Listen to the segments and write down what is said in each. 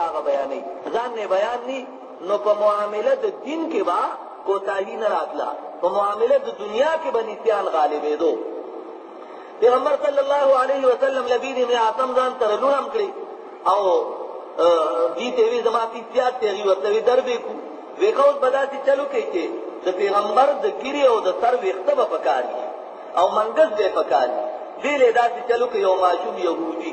هغه بیانې ځان نه بیان ني نو په معامله د دین کې با کوتاهی نه راتله په معامله د دنیا کې به نسیان غالبېدو پیغمبر صلی الله علیه وسلم لبید ابن عاصم ځان تر لوړم کړی او دې ته وی زما په سیاست ته وی ورته در به کو وکاوت بداسي چلو کې چې د پیغمبر د ګری او د سر ویخته به پکاري او منګز به پکاري دې له داسې چلو کې یو ماشوم يهودي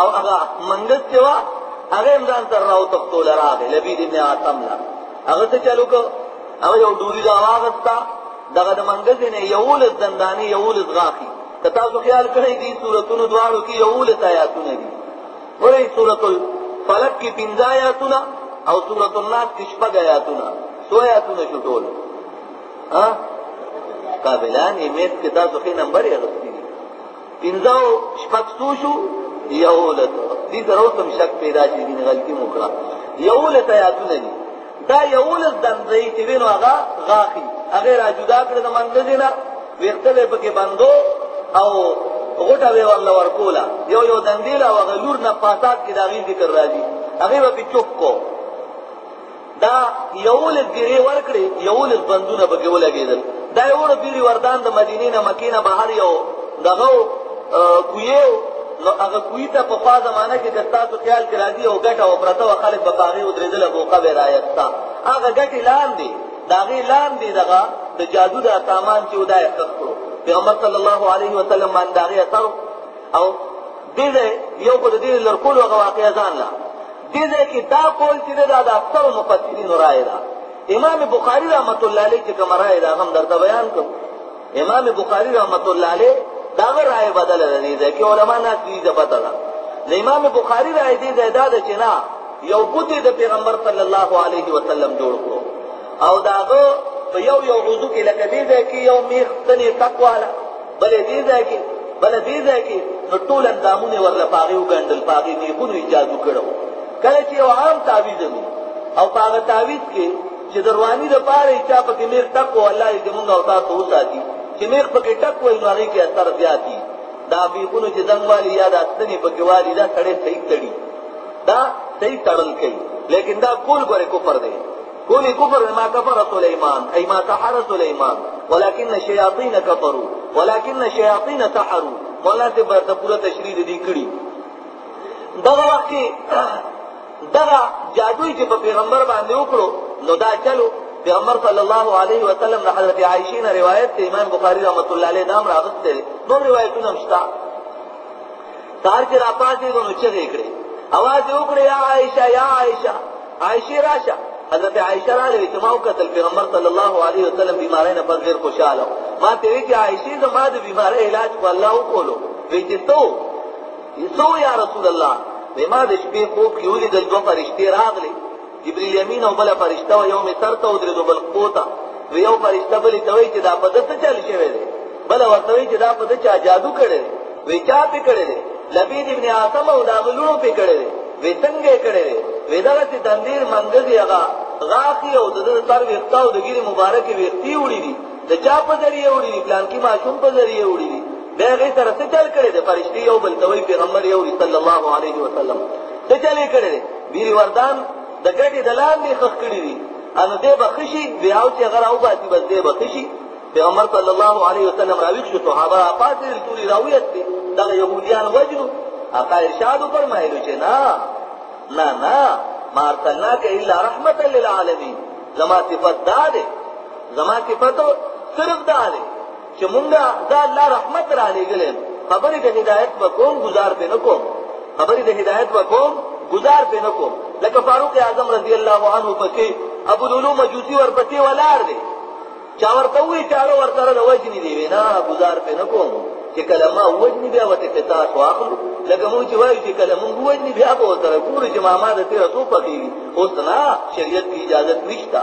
او هغه منګس چې وا هغه امزان تر راو تختو لراغه لبی دې نه آتم لا هغه څه چلو کو هغه یو ډوری دا واغستا دغه د منګس نه یو لز دندانی یو لز غاخي که تاسو خیال کړئ دې صورتونو دواړو کې یو لز آیاتونه دي ورې صورت الفلق کې پنځه آیاتونه او صورت الناس کې شپږ آیاتونه سو آیاتونه شو ټول ها قابلان یې میت کې تاسو خې نمبر یې غوښتي پنځه او شپږ څو شو یولس دې سره اوس هم شک پیدا شي ځینې غلطي مو کړه یولس ایاتونه دي دا یولس دمځای چې وینو هغه غاښي هغه را جدا کړ د منځه نه ویخته به پکې بندو او غټه به ورله ورکولا یو یو دندې لا وغلور نه پاسات کې داغي ذکر راځي هغه به چوپ کو دا یولس دیرې ورکړې یولس بندونه پکې ولګېدل دا یې وړو پیري وردان د مدینې نه مکې نه بهر یو دغه کویه نو هغه کوی ته په خوا زمانہ کې که تاسو خیال کې راځي او ګټه او پرته و خلک به پاغي ودرېدل موقع به رايستا هغه ګټې لاندې دا غي لاندې دغه د جادو د سامان چې ودای خرڅ کړو پیغمبر صلی الله علیه وسلم باندې دا غي اثر او دې یو کو د دې لړکول هغه واقعي ځان لا دې ځای کې دا قول چې دی دا د اکثرو مفسرینو رایه ده امام بخاري رحمت الله علیه چې کومه رایه ده هغه هم درته بیان کړو امام بخاري رحمت الله علیه دا هغه رایه بدله ده دې ځای کې علما ناست دي ده پته ده د امام بخاري رایه دې ځای دا ده چې نه یو بت د پیغمبر صلی الله علیه وسلم جوړ کړو او داغه په یو یو عضو کې لکه دې ځای کې یو میخ تنې تقواله بلې دې ځای کې بلې دې ځای کې نو ټول اندامونه ورله پاغې وګنډل پاغې نیغونو یې جادو کړو کله چې یو عام تعویز وي او پاغه تعویز کې چې دروانی د پاره چا په کې میر ټکو الله دې موږ او تاسو وساتي چې میر په کې ټکو نو هغه کې اثر زیاتی دا بیخونو چې زنګوالی یا د اتنی په کې والی دا سړی صحیح تړي دا صحیح تړل کوي لیکن دا کول ګوره کو پر دی کولی کفر ما کفر سلیمان ای ما سحر سلیمان ولكن الشیاطین کفروا ولكن الشیاطین سحروا مولا ته به د پوره تشریح دي کړی دغه وخت کې دغه جادوی چې په پیغمبر باندې وکړو نو دا چلو پیغمبر صلی الله علیه وسلم د حضرت عائشې نه روایت دی امام بخاری رحمۃ اللہ علیہ نام راغست دی نور روایتونه هم شته سهار چې راپاڅېدو نو چغې یې کړې اواز یې وکړې یا عایشه یا عایشه عایشې راشه حضرت عایشه راغلې چې ما وکتل پیغمبر صلی الله علیه وسلم بیماری نه پس ډېر خوشاله ما ته وی چې عایشې زما د بیماری علاج په الله وکولو وی چې تو یسو یا رسول الله ما د شپې خوب کې ولیدل دوه فرشتې راغلې جبريل امين او بل فرشته او يوم ترته او درې بل قوتا نو یو فرشته بل ته وایي چې دا په دته چل شوی دی بل ورته وایي چې دا په دته جادو کړی دی وی چا په کړی دی لبید ابن عاصم او دا غلونو په کړی دی وی څنګه کړی دی وی دا چې تندیر منګزي هغه غاخي او د دې تر ویختو د ګیره مبارکي ویختی وړي دي د چا په ذریعہ وړي دي پلان کې ماشوم په ذریعہ وړي دي دا غي سره څه چل کړی دی فرشتي او بل توي پیغمبر یو صلی الله علیه وسلم څه چل کړی دی ډېری وردان د ګټې د لاندې خښ کړي دي انو دې به ښه شي بیا او چې هغه راوباسي بس دې به ښه شي پیغمبر صلی الله علیه وسلم راویښ شو صحابه راپاڅېدل ټولې راویت دي دغه یهودیان وجنو هغه ارشاد وفرمایلو چې نه نه نه ما ارسلناک الا رحمت للعالمین زما صفت دا ده زما صفت صرف دا ده چې مونږه دا الله رحمت را لېږلې خبرې د هدایت په کوم گزار پې نه کوم خبرې د هدایت په کوم گزار پې نه کوم لکه فاروق اعظم رضی الله عنه پکې ابو لولو مجوسی ورپسې ولاړ دی چا ورته وی چاړو ورسره د وجنې دی وینا گزار پې نه کوم چې کله ما وجنې بیا وته قصاص واخلو لکه مونږ چې وایو چې کله مونږ وجنې بیا به ورسره ګورو چې ماما د تېره څو پکېږي اوس نه شریعت کې اجازت نشته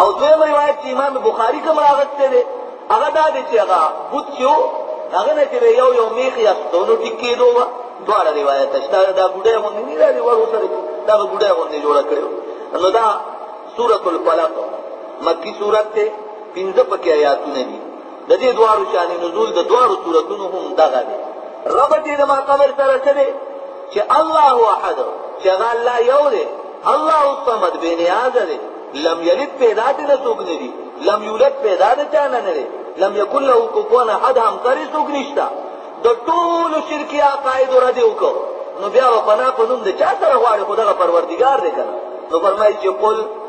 او دویم روایت چې امام بخاری کوم راغسته دی هغه دا دی چې هغه بوت چې و هغه نه چې یو یو میخ یا دونو ټیکې دو و دواړه روایت شته دا ګډه غوندې نه راځي ورو سره دا ګډه غوندې جوړه کړو نو دا سورۃ الفلق مکی سورۃ ته پنځه پکې آیاتونه دي د دې دواړو شان نزول د دواړو صورتونو هم دغه دی رب دې د ما قبر سره څه دی چې الله احد چې هغه الله یو دی الله الصمد بې نیازه دی لم یلد پیدا دې نه څوک نه دی لم یولد پیدا نه چا نه دی لم یکن له کفوا احد هم سره څوک نشته د ټول شرکی عقاید را دی وکړو نو بیا په پناه په نوم د چا سره غواړي خدای پروردگار دی کنه نو فرمایي چې قل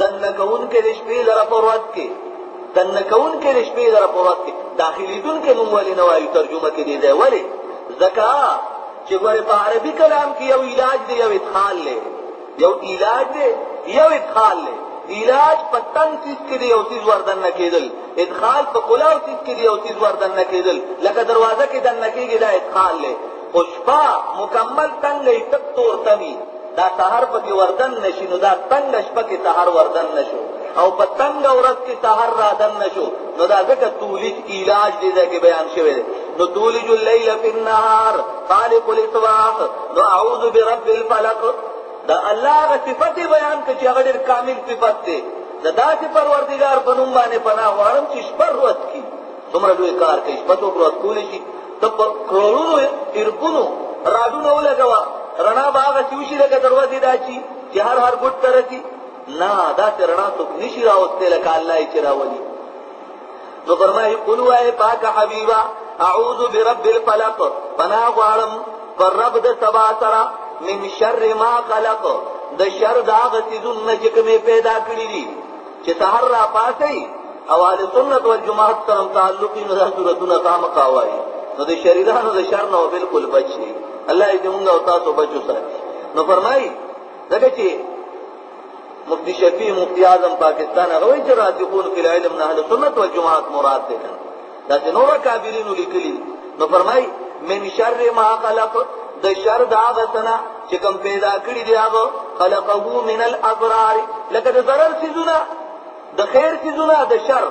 دننه کوونکی د شپې لره په ورځ کې دننه کوونکی د شپې لره په ورځ کې داخلېدونکی نوم ولې نه وایو ترجمه کې دی دی ولې ځکه چې ګورې په عربي کلام کې یو علاج دی یو ادخال دی یو علاج دی یو ادخال دی علاج په تن چیز کې دی یو چیز وردن نه کېدل ادخال په کلاو چیز کې دی یو چیز وردن نه کېدل لکه دروازه کې دننه کېږي دا ادخال دی خو شپه مکمل تنګ ای تک تور تمی دا سحر پکې وردن نشي نو دا تنګ شپه کې سحر وردن نشو او په تنګ ورځ کې سحر رادن نشو نو دا ځکه تولج علاج دی ځکه بیان شوی دی نو تولج الليل في النهار خالق الاطواق نو اعوذ برب الفلق دا الله غ صفت بیان کړي چې هغه ډېر کامل صفت دی دا داسې پروردګار په نوم باندې پناه غواړم چې شپه ورځ کې دومره لوی کار کوي شپه څوک ورځ کولی شي ته په کروړونو اربونو راډونه ولګوه رڼا به هغسې وشي لکه دروازې دا چي چې هر هر ګوټ ته رسي نه داسې رڼا څوک نشي راوستی لکه الله یې چې راولي نو فرمایي قل وایې پاک حبیبه اعوذ برب الفلق پنا غواړم پر رب د سبا سره من شر ما خلق د شر د هغه څیزونه چې کومې پیدا کړي دي چې سحر را پاسي او اهل سنت والجماعت سره تعلق نه د صورتونه قام قاوي نو د شریرانو د شر نه بالکل بچ شي الله دې موږ او تاسو بچو سره نو فرمایي دغه چې مفتی شفیع مفتی اعظم پاکستان هغه وایي چې راتقون فی العلم نه اهل سنت والجماعت مراد دي دا چې نور کابرینو لیکلي نو فرمای من شر ما خلق د شر دا غسنا چې کوم پیدا کړی دی هغه خلقه من الابرار لکه د ضرر سيزونه د خیر سيزونه د شر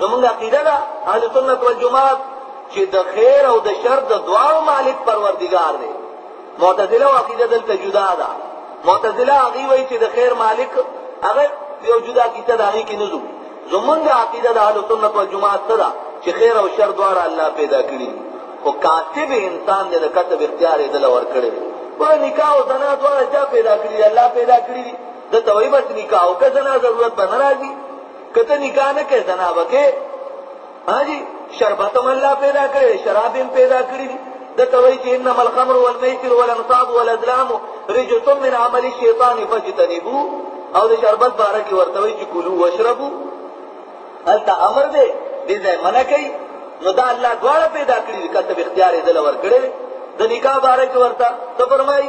زمونږ عقیده ده اهل سنت والجماعت چې د خیر او د شر د دواړو مالک پروردگار دی معتزله او عقیده دلته جدا ده معتزله هغه وایي چې د خیر مالک هغه یو جدا کیسه ده هغه کې نه ځو زمونږ عقیده د اهل سنت والجماعت څه ده چې خیر او شر دواړه الله پیدا کړي دي خو کاتب انسان دی د کتب اختیار یې دله ورکړی دی ګوره نکاح او زنا دواړه چا پیدا کړي دي الله پیدا کړي دي ده ته وایي بس نکاح وکړه زنا ضرورت به نه راځي که ته نکاح نه کوې زنا به کوې هاجی شربت هم الله پیدا کړی شراب هم پیدا کړی دي دته وایي چې انما الخمر والمیسر والانصاب والازلام رجس من عمل الشیطان فاجتنبوه او د شربت باره کې ورته وایي چې کلو واشربو هلته امر دی دې ځای منع کوي نو دا الله دواړه پیدا کړي کته اختیار یې دل ور کړی د نکاح باره کې ورته ته فرمایي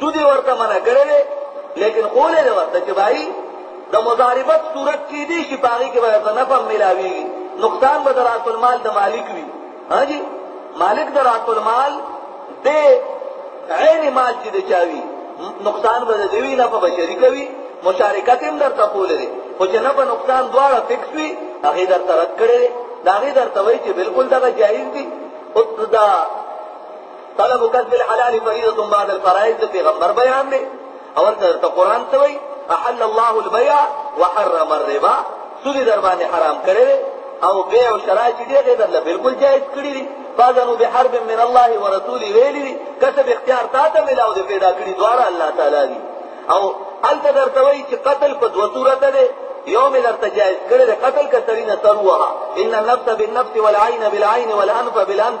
سود یې ورته منع کړی دی لیکن قول یې ورته چې بایی د مضاربت صورت کې دی چې په هغې کې به ورته نفع هم میلاوېږي نقصان به د راس المال د مالک وي ها جي مالک د راس المال د عین مال چې د چا وي نقصان به د دوی نفع به شریکه وي مشارکت هم درته کولی دی خو چې نفع نقصان دواړه فکس وي هغې درته رد کړی دی د هغې درته وایي چې بلکل دغه جایز دي دا طلب کسب الحلال فریضه بعد الفرائض د پیغمبر بیان دی اول ته قرآن څه وایي احل الله البيع وحرم الربا سودی در باندې حرام کړی او بيع او شراء چې دې دې بالکل جائز کړی دي فاذنوا بحرب من الله ورسوله ویلي دي کسب اختیار تا ته ملاو دې پیدا کړی دواره الله تعالی دی او ال درته وایي چې قتل په دوه صورت دی یو مې درته جائز کړی قتل کترینه تروها ان النفس بالنفس والعين بالعين والانف بالانف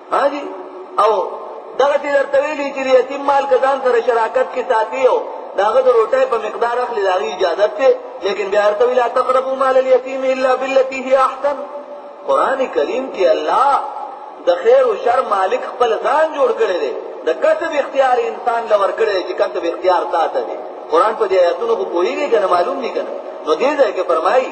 ها جی او دغه چې درته ویلي چې یتیم مال که ځان سره شراکت کې ساتي او د هغه د روټۍ په مقدار اخلي د هغې اجازه دی لیکن بیا ورته وایي لا تقربو مال الیتیم الا بالتي هي احسن قرآن کریم کې الله د خیر او شر مالک خپل ځان جوړ کړی دی د کسب اختیار انسان لور کړی چې کسب اختیار ساته دی قرآن په دې آیاتونو خو پوهېږي که نه معلوم دي که نه نو دې ځای کې فرمایي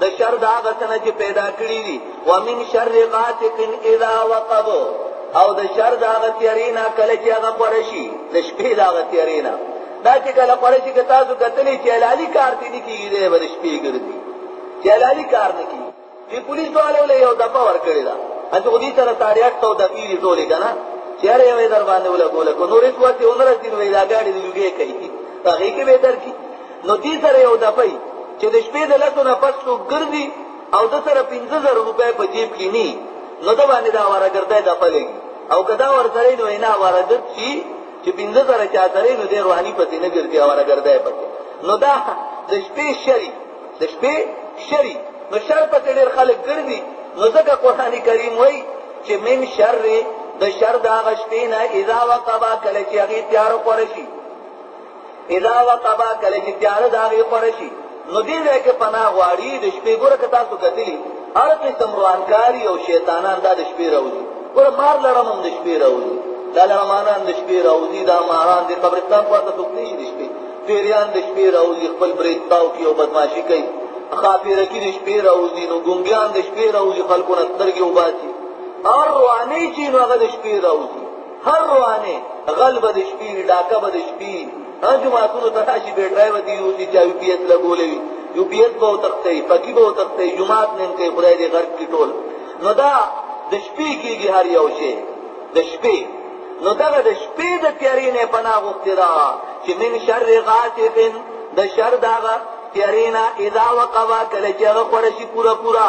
د شر دا غسنه چې پیدا کړی دي ومن شر غاسق اذا وقب او د شر دا غتیرینا کله چې هغه قرشي د شپې دا غتیرینا دا چې کله قرشي کې تاسو کتلې چې لالی کار دي نه کیږي د ور شپې ګرځي چې لالی کار نه کیږي چې پولیس والو له یو دپا ور کړی دا اته ودي تر تاریخ ته د پیری ټولې کنه چیرې وې در باندې ولا کوله کو نورې کوته ونرسې نو دا ګاډي دی لګي کوي هغه کې به درکې نو دې سره یو دفعه یي چې د شپې د لسو نه پس څوک ګرځي او د سره پنځه زره روپۍ په جیب کې ني نو د باندې دا وارګردی دفعه لګي او که دا ورسره نو نه وارګرد شي چې پنځه زره چا سره نو دې روحاني پسې نه ګرځي او وارګردی پکې نو دا د شپې شری د شپې شری نو شر پسې ډېر خلک ګرځي نو ځکه قرآن کریم وایي چې من شر د شر د هغه شپې نه اذا وقبا کله چې هغې تیار خوره شي اذا وقبا کله چې تیار دا غي پړشي نو دې ځای کې پناه غواړي د شپې ګوره که تاسو کتلی هر قسم روانکاری او شیطانان دا د شپې راوځي ګوره مار لړم هم د شپې راوځي دا لړمانان د شپې راوځي دا ماران د قبرستان په تاسو کې شي د شپې پیریان د شپې راوځي خپل بریک تاو کې او بدمعشي کوي خاپیره کې د شپې راوځي نو ګونګیان د شپې راوځي خلکو نه سترګې وباسي هر رواني چې نو هغه د شپې راوځي هر روانه غل به د شپې وي ډاکه به د شپې وي هغه جوماتونو ته راشي بېټرای به دي یوسي چا یو پي ایس لګولی وي یو پي ایس به وتښتوي پکي به وتښتوي جومات نیم کوي خدای دې غرق کړي ټول نو دا د شپې کېږي هر یو شی د شپې نو دغه د شپې د تیارې نه پناه غوښتې ده چې من شر غاسق د شر دغه تیارې نه اذا وقبا کله چې هغه خوره شي پوره پوره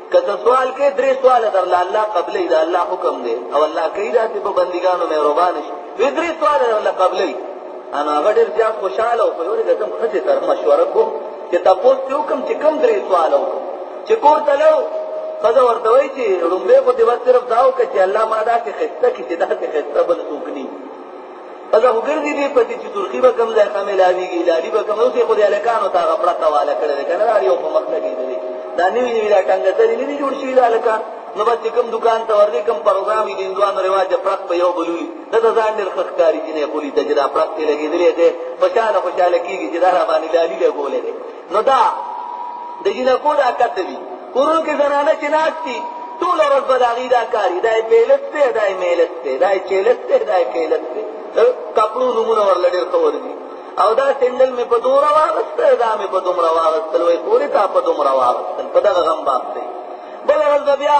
کته سوال کې درې سوال در لا الله قبلې دا الله حکم دی او الله کوي دا چې په بندګانو مې روان شي وې درې سوال در الله قبلې انا غډر بیا خوشاله او خو دې کوم خځه تر مشوره کو چې تاسو یو کوم چې کوم درې سوال او چې کور ته لو خزه ورته وای چې رومبه په دیوال طرف داو کې چې الله ما دا کې خسته کې چې دا کې خسته بل څوک نه پس خو ګرځي دې پدې چې ترخی به کم ځای ته ملاویږي لالي به کم اوسې خو دې الکانو ته هغه پړه واله کړل کنه دا یو په مخ لګي دي دا نیوی نیوی دا ټنګه ترې نیوی جوړ شي دا الکان نو بس کوم دکان ته ورځي کوم پروګرام یې دندوان رواج پړه په یو بلوي دا ځان ډېر خخکاری چې نه کولی تجربه پړه لګي دي ته خوشاله خوشاله کیږي چې دا را باندې لالي لګولې نو دا د جنکو دا کته دي کورونو کې زنانه چې ناست دي ټوله ورځ به د هغوی دا کار وي دا یې پیلت دی دا یې میلت دی دا یې چیلت دی دا یې کیلت دی د کپړو نومونه ورله ډېر ښه ورځي او دا سندل مې په دومره واغسته دا مې په دومره واغستل وایي خورې تا په دومره واغستل په دغه غم باخته بله ورځ به بیا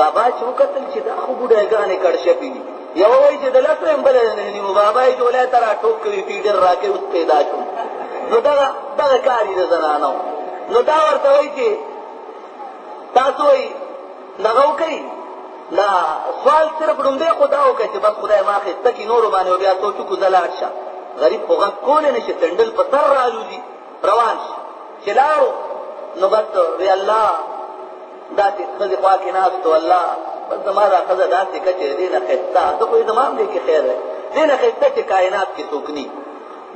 بابا چې وکتل چې دا خو بوډاګانې کړ شپې دي یو وایي چې د لاسو هم بل نه نیو بابا یې جوړه تر ټوک کوي پی ډېر راکې اوس پیدا شو نو دا دا کاری د زنانو نو دا ورته وایي چې تاسو یې دغه وکړي دا سوال صرف لومبه خدا وکړي چې بس خدای ما خې تکي نور باندې بیا سوچو کو زلاړ شه غریب په غږ کول نه شي تندل په سر رالو دي روان شي چې لاړو نو بس وی الله داسې ښځې خوا کې ناست و الله بس زما دا ښځه داسې که چې دې نه ښایسته زه خو یې زما هم دی کې خیر دی دې نه ښایسته چې کائنات کې څوک ني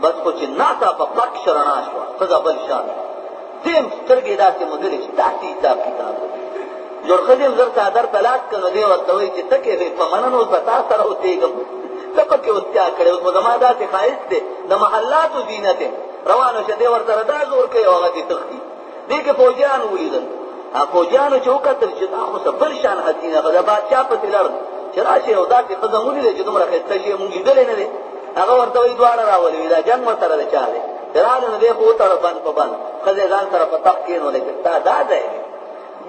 بس خو چې ناڅاپه پک شه رڼا شوه ښځه بل شان دیم سترګې داسې مدلې چې داسې حساب کتاب جوړ ښځې هم زر څادر ته لاس کړه نو دی ورته وایي چې ته کېږې په مننه اوس به تا سره اوسېږم ته پکې اوس تیا کړې اوس به زما داسې ښایست دی د محلاتو زینت روانه شه دی ورسره دا زور کوي او هغه دې تښتي دې کې فوجیانو ولیدل فوجیانو چې وکتل چې دا خو څه بل شان حسینه ده د بادشاه پسې لړل چې راشي او داسې ښځه ولیده چې دومره ښایسته شي مونږ لیدلی نه دی هغه ورته وایي دواړه راولي وي دا جنګ ورسره د چا دی چې راغله نو دی خو وتړه بند په بند ښځه یې ځان سره په تخت کېنولې چې دا دا ځای دی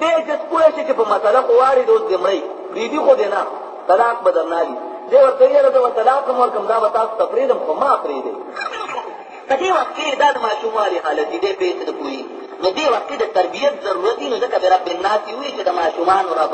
دی چې پوه شي چې په مسله خو واړي د اوس دې مړی پرېږدي خو دی نه طلاق به درنه وي دی ورته ویل زه به طلاق هم ورکړم دا به تاسو ته پرېږدم خو ما پرېږدئ په دې وخت کې دا د ماشوموالي حالت دی، دی پرې څه نه پوهېږي، نو دې وخت کې د تربیت ضرورت وي، نو ځکه برب الناس یې وویل چې د ماشومانو رب.